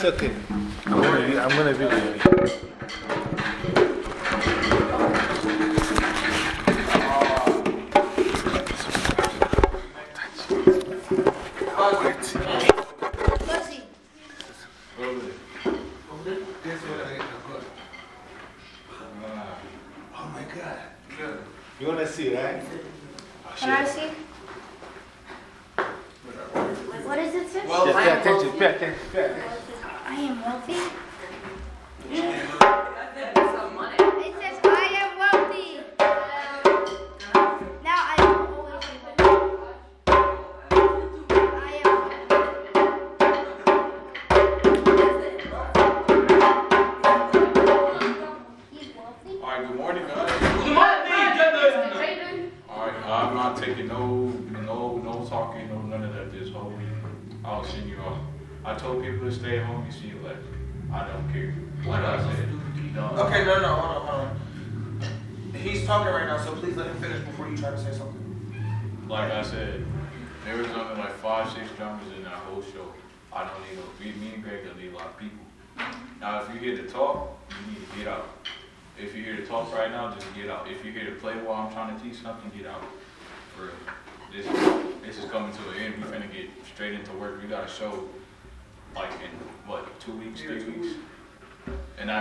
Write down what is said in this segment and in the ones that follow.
that's okay. I'm going to I'm you.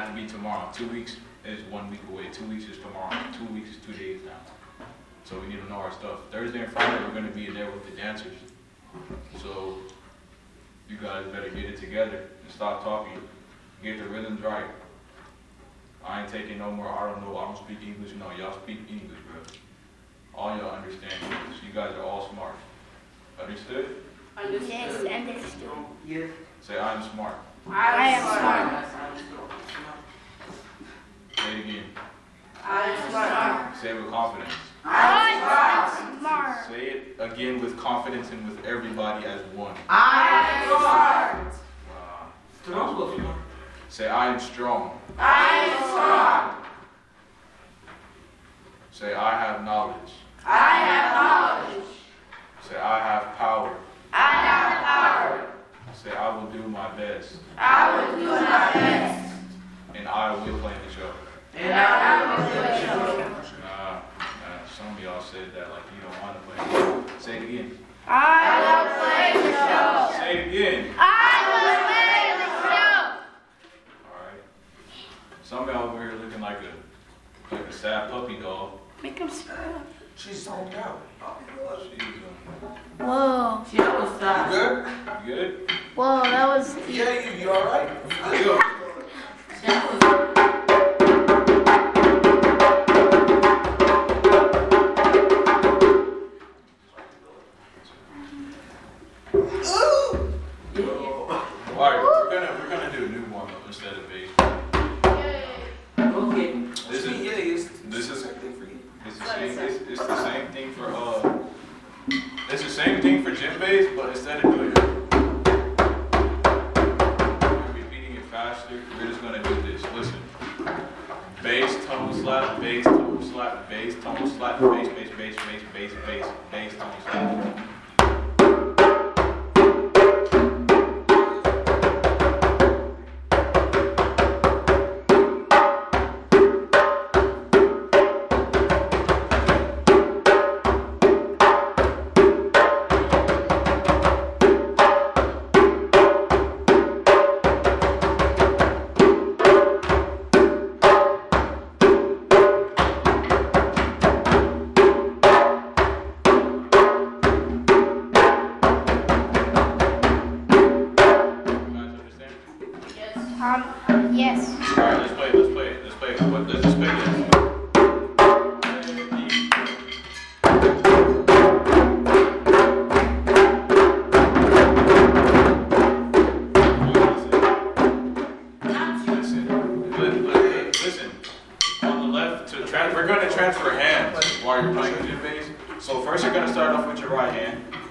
And that be tomorrow. Two weeks is one week away. Two weeks is tomorrow. Two weeks is two days now. So we need to know our stuff. Thursday and Friday, we're gonna be in there with the dancers. So you guys better get it together and stop talking. Get the rhythms right. I ain't taking no more, I don't know, I don't speak English. No, y'all speak English, bro. All y'all understand English. You guys are all smart. Understood? Yes, understood. Yes. Say, I'm smart. I am smart. Say it again. I am smart. Say it with confidence. I am smart. Say it again with confidence and with everybody as one. I am smart. Wow. Say, I am strong. I am strong. Say, I have knowledge. I have knowledge. Say, I have power. I have power. Say, I will do my best. I will do my best. And I will play the show. And I will do it. Nah, nah, some of y'all said that like you don't want to play. Say it again. I will play the show. Say it again. I will play the show. Alright. Some of y'all over here looking like a, like a sad puppy dog. Make him smile. She's zoned out. She's, um, Whoa. You good? you good? Whoa, that was. Yeah, you, you alright? You go. Alright, off with your right hand.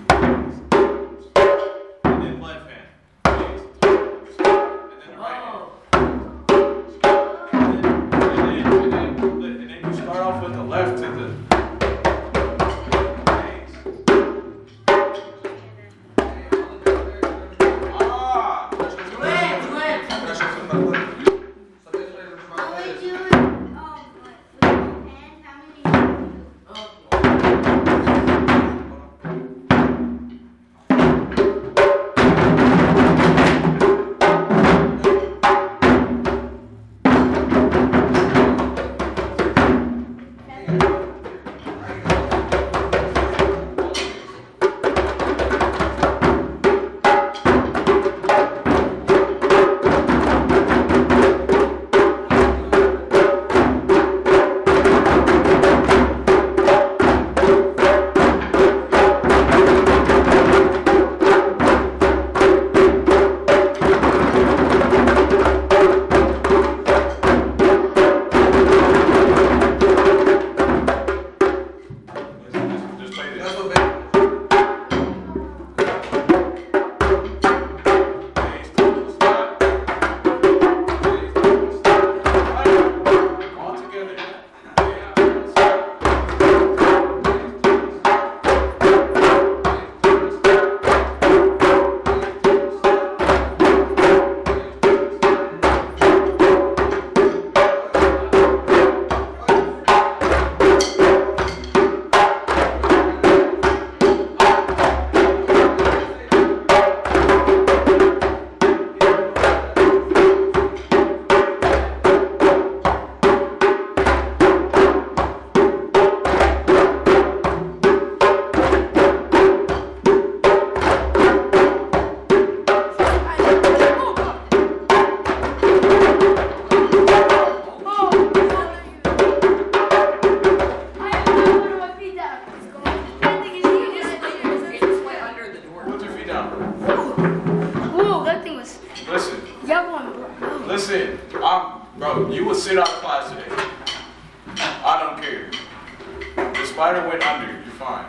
spider went under, you're fine.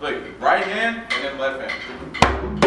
Look, right hand and then left hand.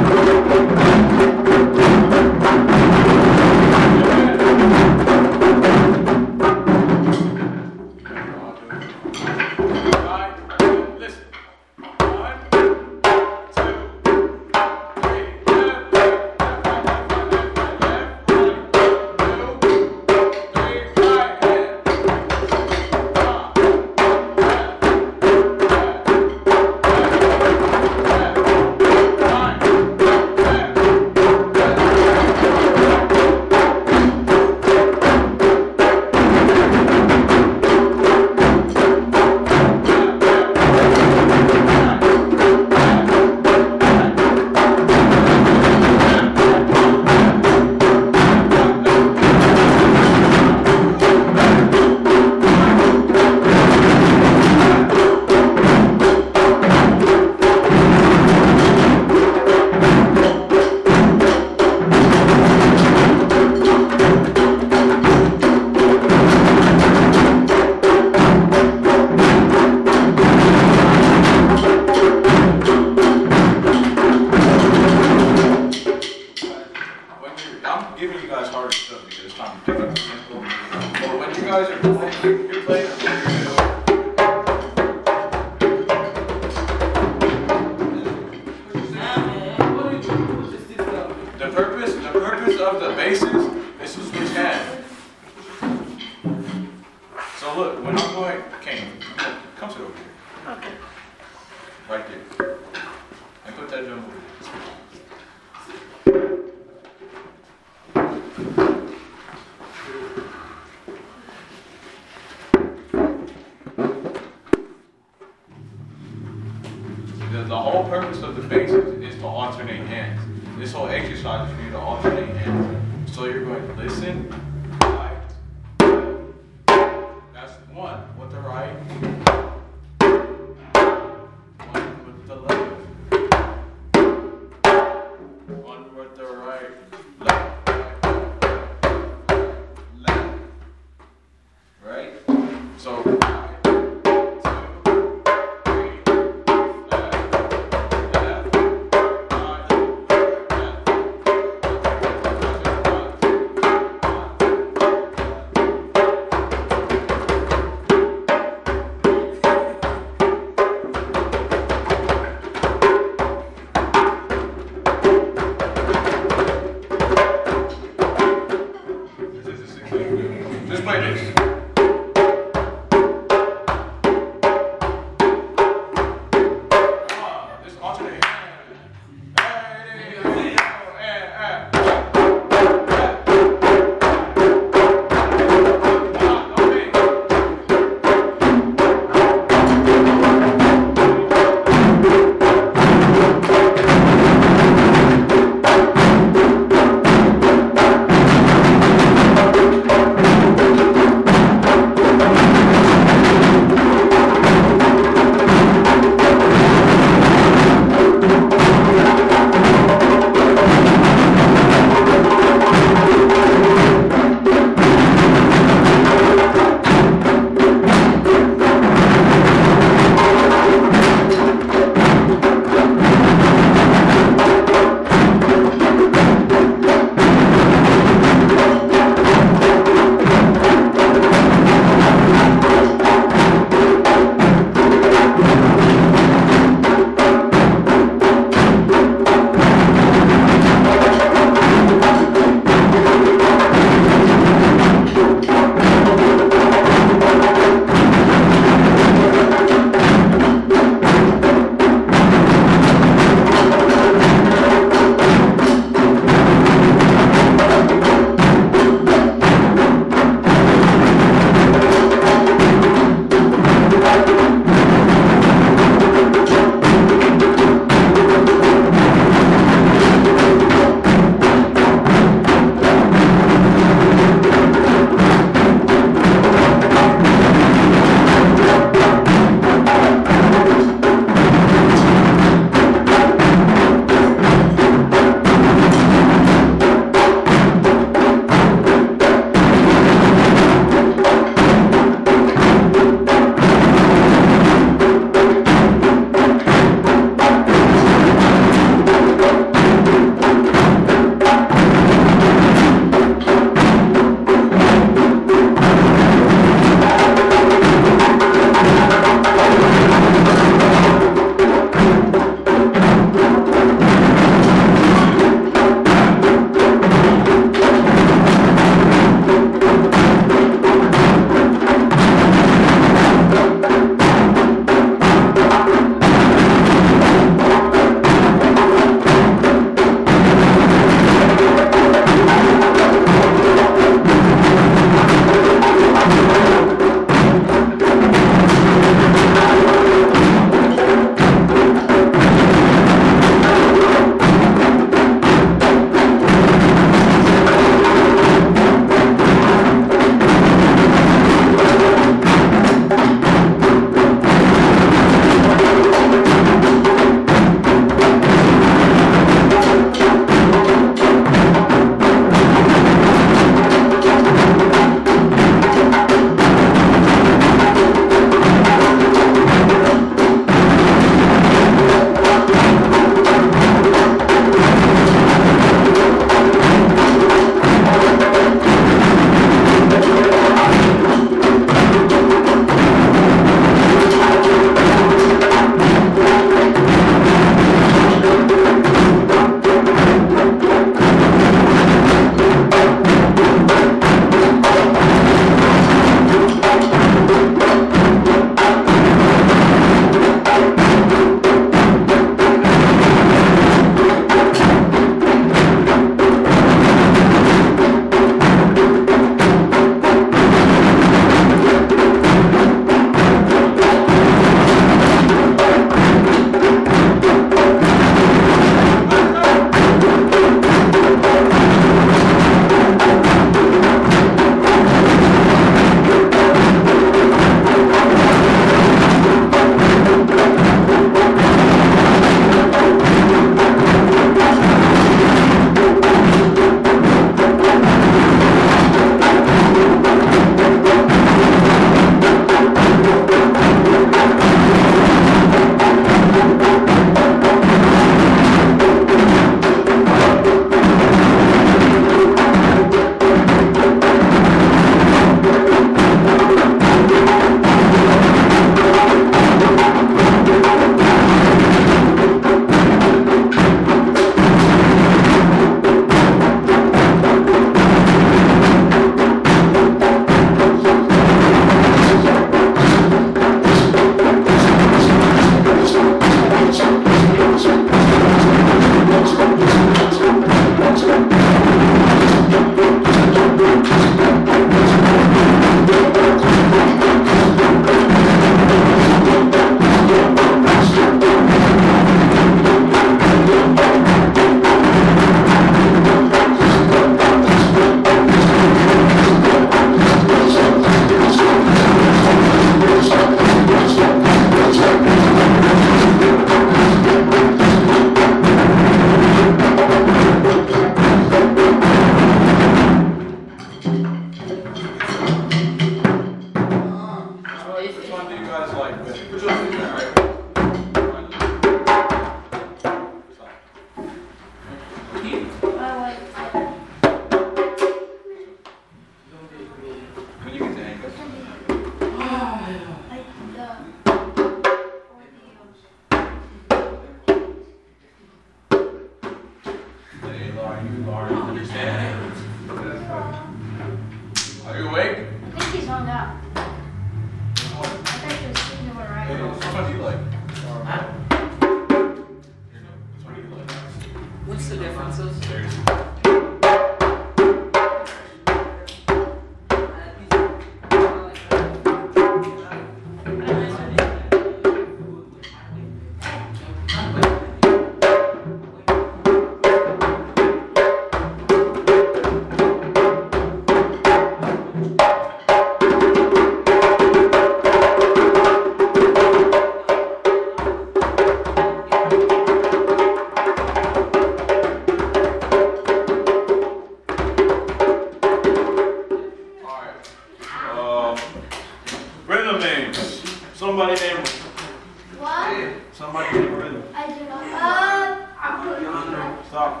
Stop.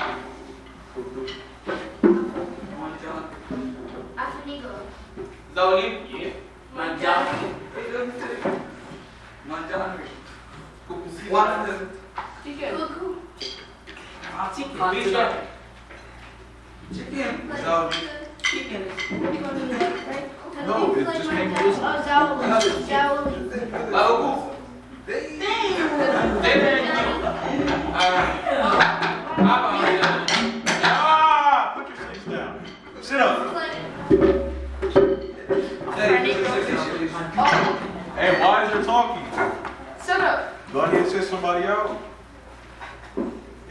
Afinigo. Zoli? Yeah. Manjani? Manjani. One of them. Cuckoo. Chicken. Chicken. Chicken. No, it's just this. Oh, Zauli. Zauli. Babu. Ah! Hey, why is there talking? Shut up. Go ahead and sit somebody out.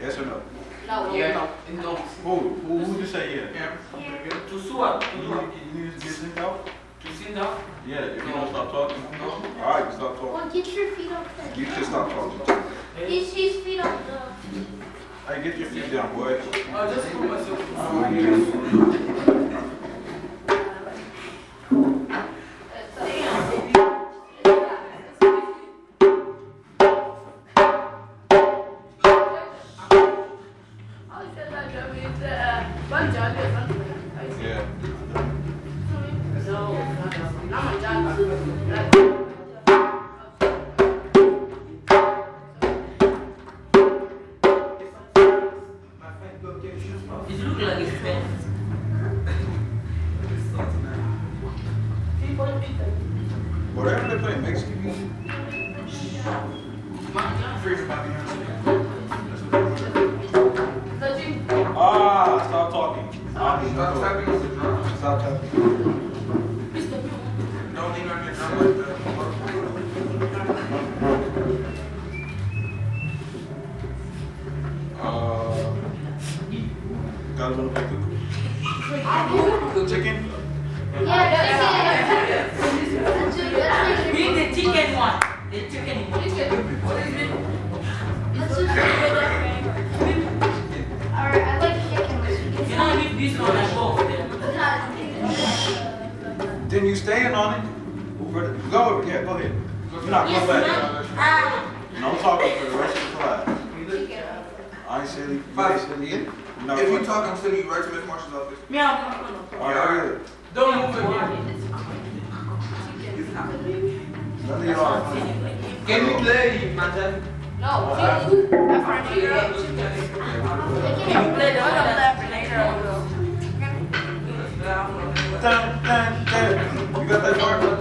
Yes or no? No. Yeah. No. Who? Who, who just say yeah? To sua. You need, you need to get sent out? To sit down. Yeah, if you don't stop talking. Alright, stop talking. Well, get your feet up there. You just stop talking. He's, his feet up there. Hey, get your feet down, boy. I'll just put myself. Ain't said Five. ain't said it. You're not If you talk, I'm sending you right to Miss Marshall's office. Meow. All right, good. Don't move again. None of y'all. Give me play, Manjani. No, chicken. That's our chicken. Play the one that Dun, dun, dun. You got that part?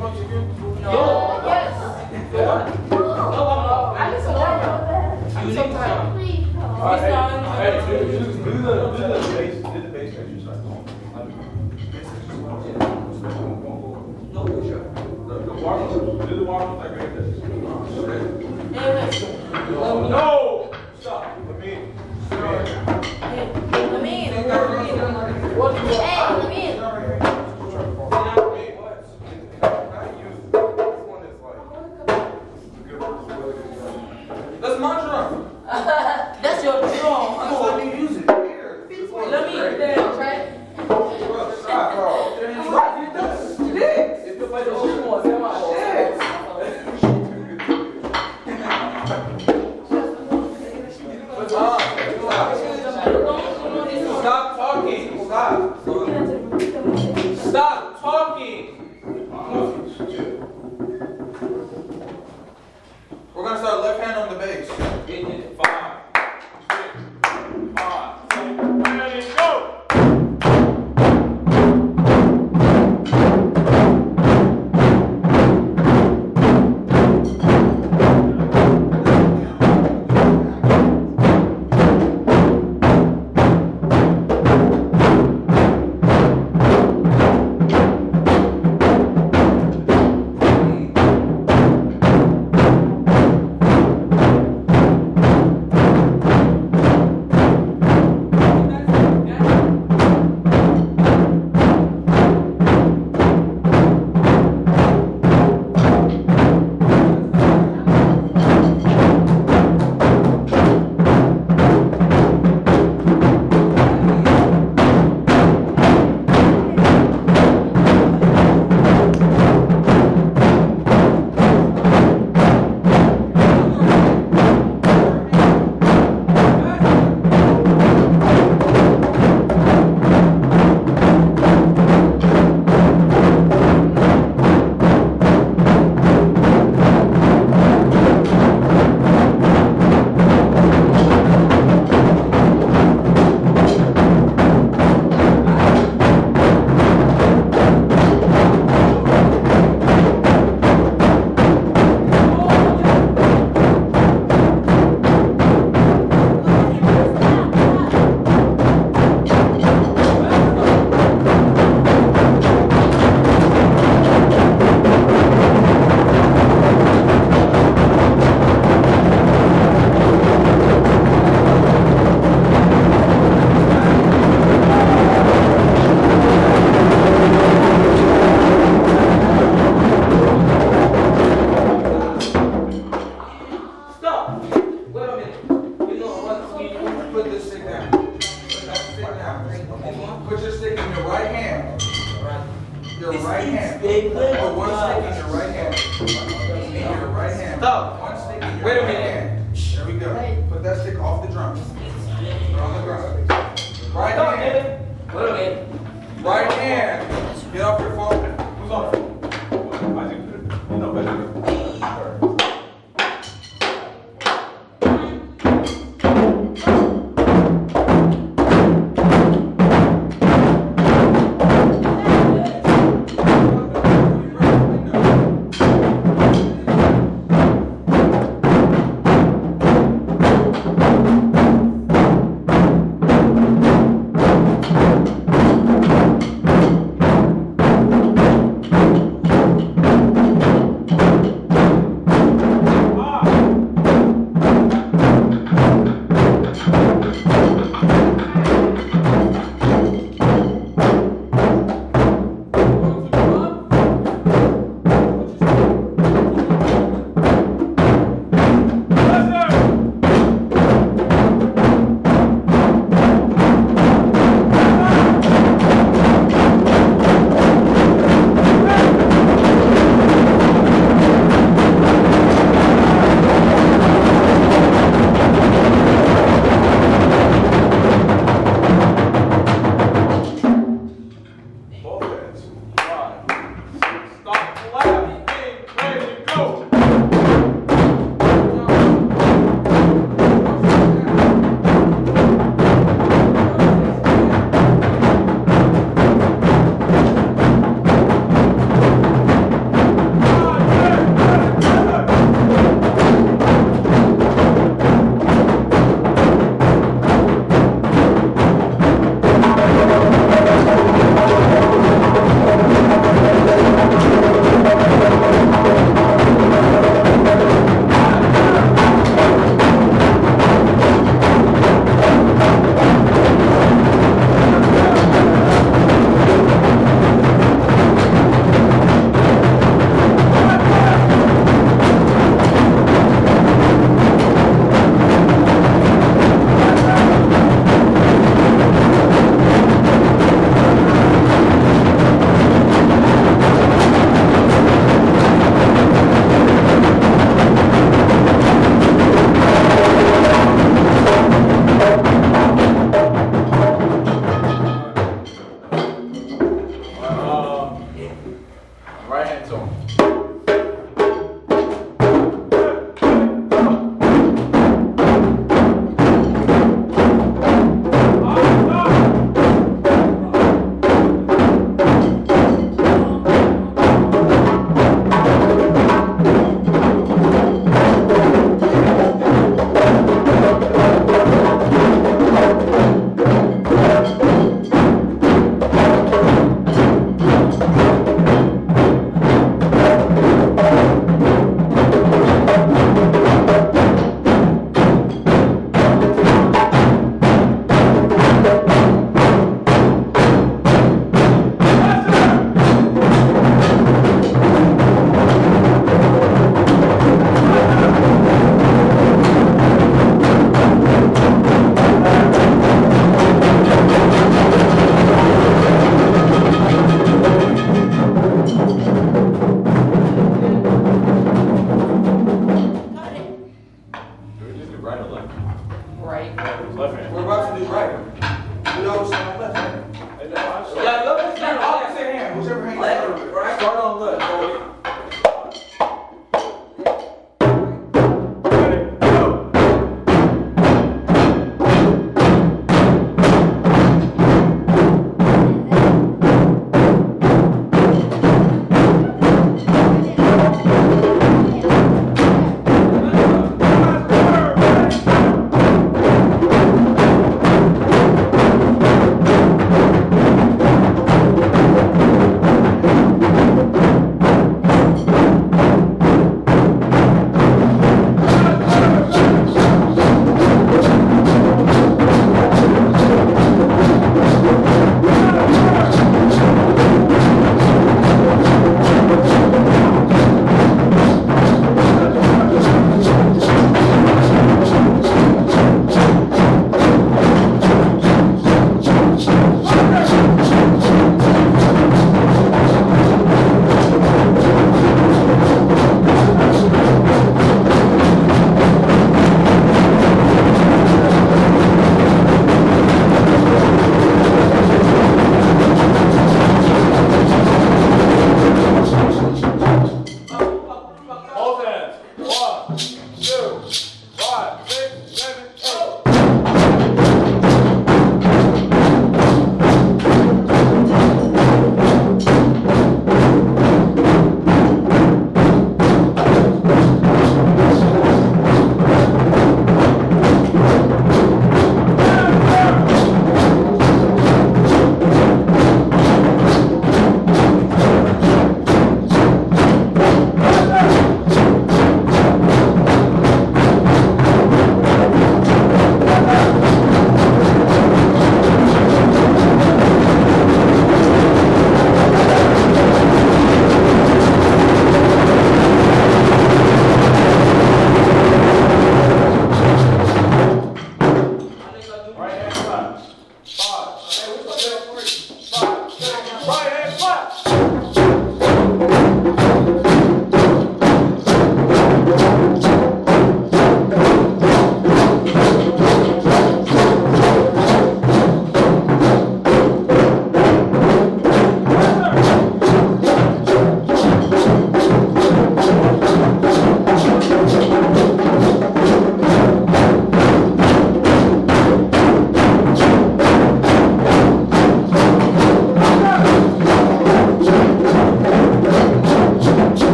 one more? No. no. No. I just want All right, do, the, do the base, do the base exercise. No, the do the like right there. Okay.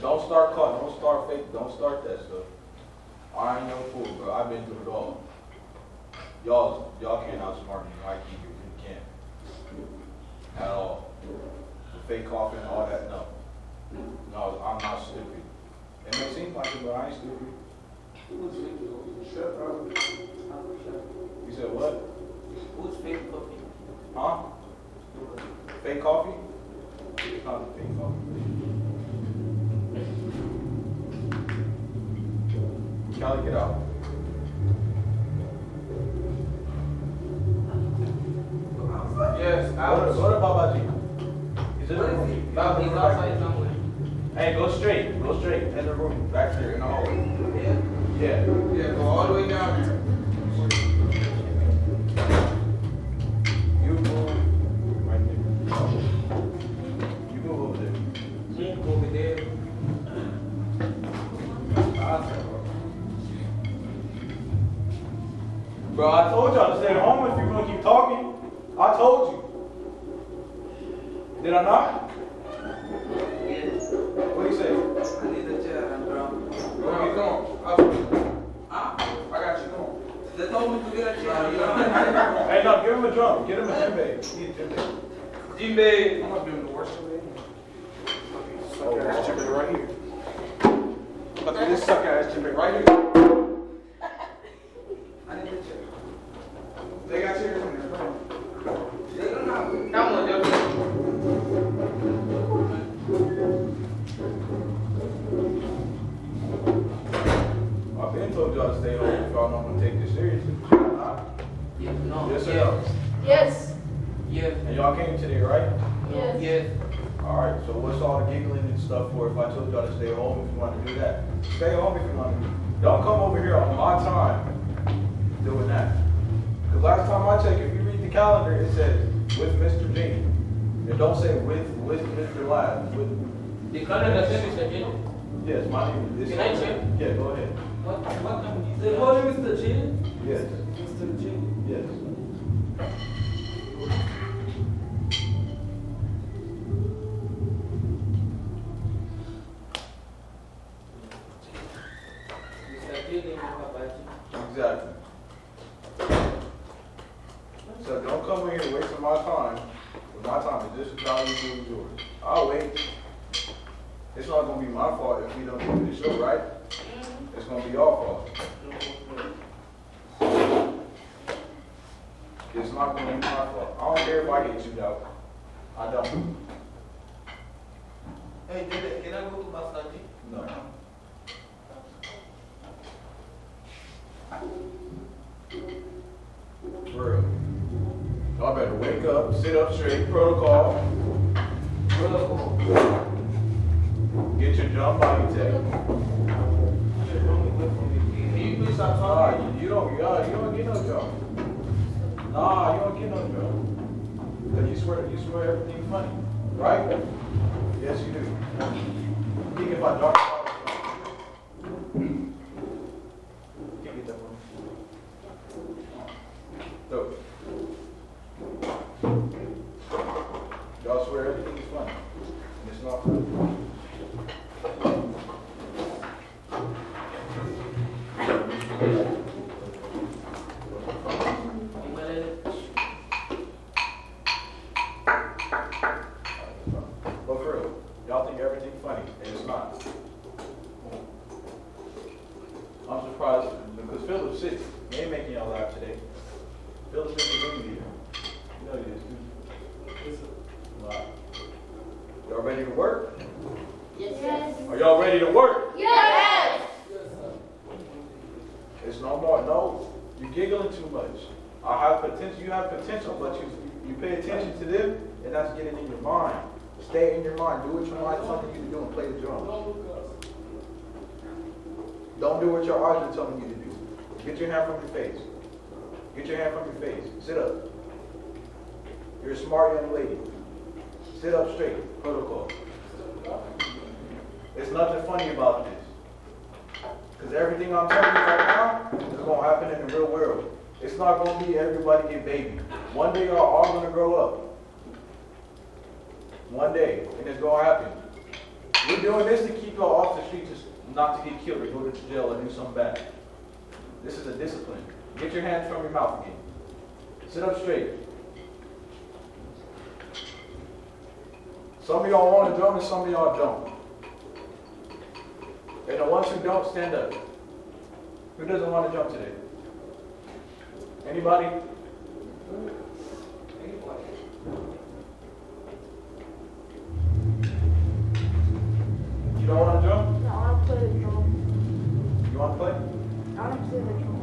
Don't start calling. Don't start fake. Don't start that stuff. I ain't no fool, bro. I've been through it all. Y'all, y'all can't outsmart me. I keep you. You can't. At all. The fake coughing, all that, no. No, I'm not stupid. It may seem like it, but I ain't stupid. You said what? Who's fake coffee? Huh? Fake coffee? It's not fake coffee. Kelly, get out. Yes, What, Alex. what about Babaji? He's in the room. Bob, he's outside somewhere. Hey, go straight, go straight, in the room, back there, in the hallway. Yeah. Yeah. Yeah, go all the way down here. You move right there. You move over there. Move over there. Bro, I told y'all to stay at home if you're gonna keep talking. I told you. Did I not? Yes. What do you say? I need a chair and drum. Come on, come. I'll- Ah, I got you, come on. they told me to get a chair. Hey, no, give him a drum. Get him a djembe. He need a djembe. Jimbe. I'm gonna give him the worst of it. Oh, Suck ass chicken right here. Look at this suck ass chicken right here. I need a chair. They got chairs in there. Come. They don't have. Come on, just. I've been told y'all to stay home if y'all not gonna take this seriously. Nah. Yeah, no. Yes or yeah. no? Yes. Yeah. And y'all came today, right? Yes. Yeah. Alright, so what's all the giggling and stuff for if I told y'all to stay home if you want to do that? Stay home if you want to. Don't come over here on my time doing that. Because last time I checked, if you read the calendar, it says with Mr. G. It don't say with, with Mr. Lab, with, The calendar says Mr. J. Yes, my name is. Can I check? Yeah, go ahead. What, what company? The volume is the Jin? Yes, Mr. Jin. yes. It's not going to be everybody get baby. One day y'all all going to grow up. One day. And it's going to happen. We're doing this to keep y'all off the streets, not to get killed or go to jail or do something bad. This is a discipline. Get your hands from your mouth again. Sit up straight. Some of y'all want to drum and some of y'all don't. And the ones who don't, stand up. Who doesn't want to jump today? Anybody? Anybody? You don't want to jump? No, I want to play the drum. You want to play? I want to play the drum.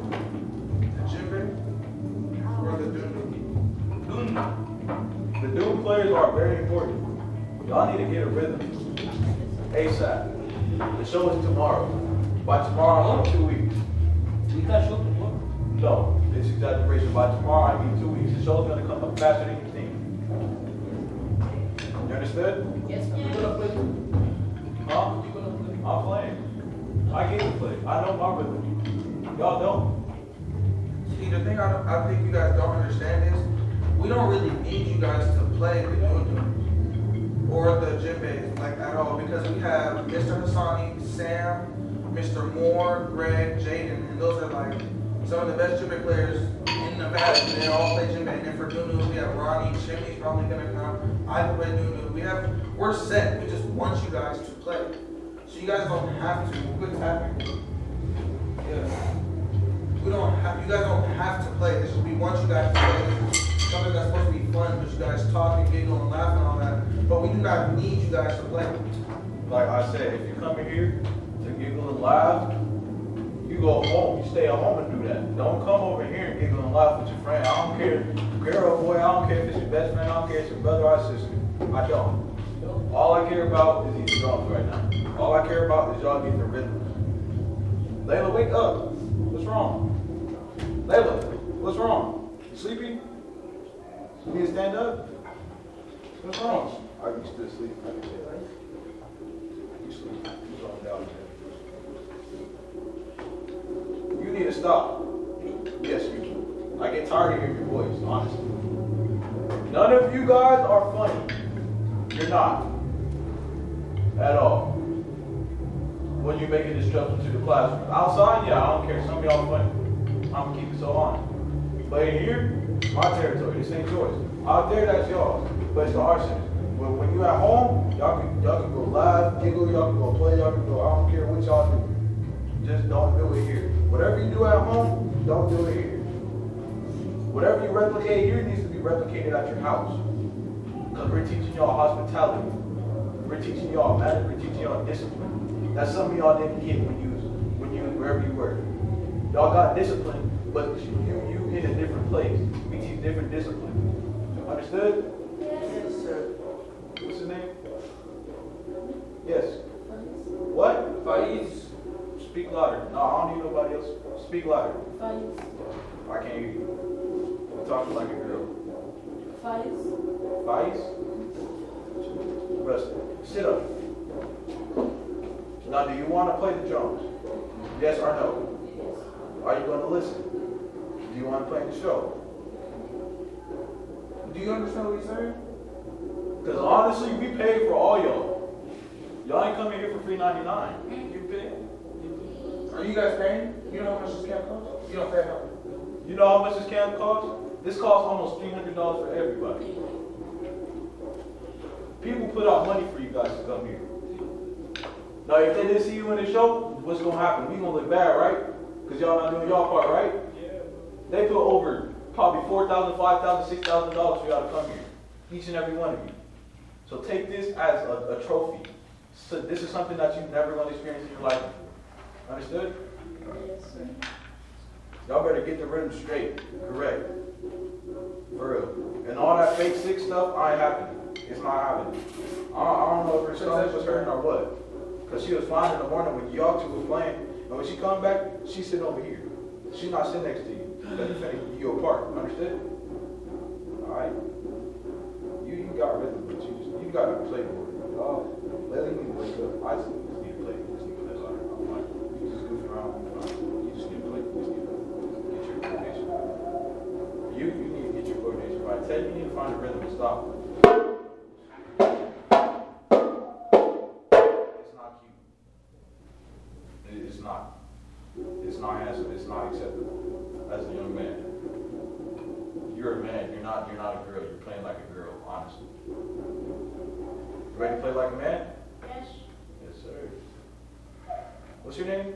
The gym uh, or the doom? The Doom players are very important. Y'all need to get a rhythm. ASAP. The show is tomorrow. By tomorrow, I mean two weeks. We can show tomorrow. No, it's exaggeration. By tomorrow, I mean two weeks. The show's gonna come up faster than you think. You understood? Yes, sir. You gonna play? Huh? You gonna play? I'm playing. I get to play. I know my rhythm. Y'all don't. See, the thing I, I think you guys don't understand is, we don't really need you guys to play the doo or the djembes like at all because we have Mr. Hassani, Sam, Mr. Moore, Greg, Jaden, and those are like some of the best djembe players in Nevada. They all play djembe. And then for Dunu, we have Ronnie, Chimney's probably gonna come. I play Dunu. We have, we're set. We just want you guys to play. So you guys don't have to. Quit tapping. Yeah. We don't have, you guys don't have to play this. We want you guys to play this. is Something that's supposed to be fun, but you guys talk and giggle and laugh and all that. But we do not need you guys to play. Like I said, if you come here to giggle and laugh, you go home. You stay at home and do that. Don't come over here and giggle and laugh with your friend. I don't care, girl boy. I don't care if it's your best friend. I don't care if it's your brother or sister. I don't. All I care about is these drums right now. All I care about is y'all getting the rhythm. Layla, wake up. What's wrong? Layla, what's wrong? You sleepy? You need to stand up? What's wrong? Are you still asleep? You You need to stop. Yes, you do. I get tired of hearing your voice, honestly. None of you guys are funny. You're not. At all. When you make a this jump into the classroom. Outside, yeah, I don't care. Some of y'all funny. I'm gonna keep it so on. But in here, my territory. This ain't yours. Out there, that's yours. But it's the arson. When, when you at home, y'all can, y'all can go laugh, giggle, y'all can go play, y'all can go, I don't care what y'all do. Just don't do it here. Whatever you do at home, don't do it here. Whatever you replicate here needs to be replicated at your house. Because we're teaching y'all hospitality. We're teaching y'all manners, we're teaching y'all discipline. That's something y'all didn't get when you when you wherever you were. Y'all got discipline, but you you in a different place. We teach different discipline. Understood? Yes. sir. What's his name? Yes. What? Faiz. Speak louder. No, I don't need nobody else. Speak louder. Faiz. I can't hear you. You're talking like a girl. Faiz. Vice? Rest. Sit up. Now, do you want to play the drums? Yes or no? Yes. Are you going to listen? Do you want to play the show? Do you understand what he's saying? Because honestly, we paid for all y'all. Y'all ain't coming here for free 99. You paid. Are you guys paying? You know how much this camp costs? You don't pay how? You know how much this camp costs? This costs almost $300 for everybody. People put out money for you guys to come here. Now, if they didn't see you in the show, what's going to happen? We going to look bad, right? Because y'all not doing y'all part, right? Yeah. They put over probably $4,000, $5,000, $6,000 for y'all to come here. Each and every one of you. So take this as a, a trophy. So this is something that you've never going to experience in your life before. Understood? Yes, sir. Y'all better get the rhythm straight. Correct. For real. And all that fake sick stuff, I ain't happy. It's not happening. I don't, I don't know if her stomach was hurting or what. Because she was fine in the morning when y'all two was playing. And when she come back, she's sitting over here. She's not sitting next to you. That's you apart. Understood? Alright. You, you got rhythm, but you just, you got to play more. Oh, you, need to find a rhythm and stop. It's not cute. It's not. It's not handsome. It's not acceptable as a young man. You're a man. You're not. You're not a girl. You're playing like a girl. Honestly. You ready to play like a man? Yes. Yes, sir. What's your name?